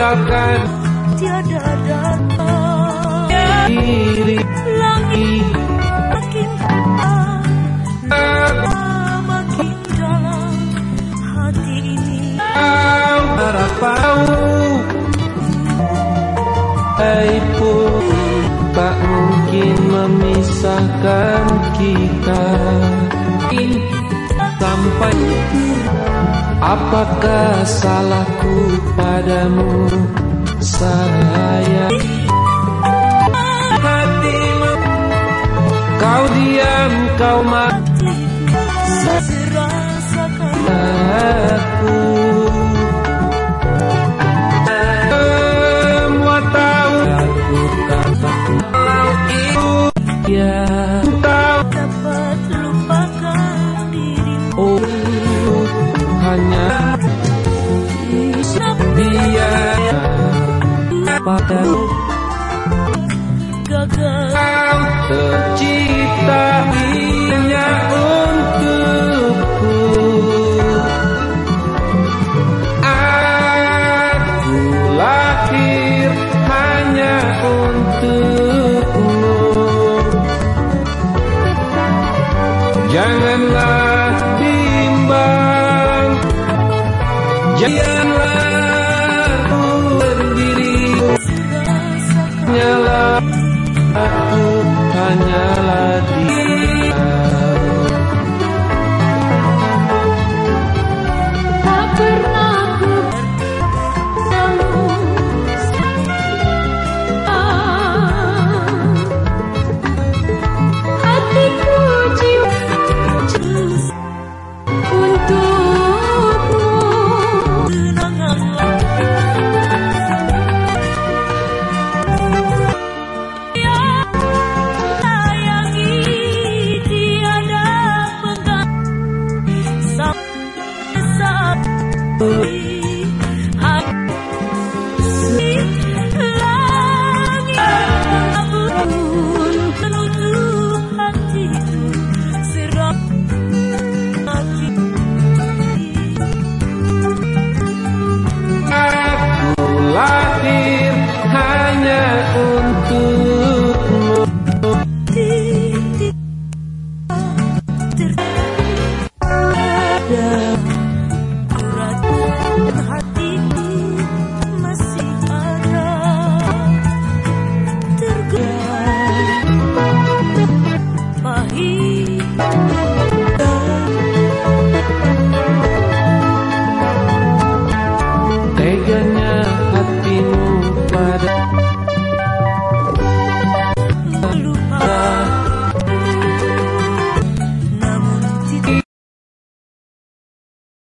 tinggalkan tiada datang. diri langit makin makin dalam. Hati ini kau harap tahu Hai pun tak mungkin memisahkan kita. Sampai apakah salahku padamu? Sayang hatimu. Kau diam kau mati mata Gagal tercipta hanya untukku. Aku lahir hanya untukmu. Janganlah bimbang. Janganlah Aku hanya. Ooh. Teganya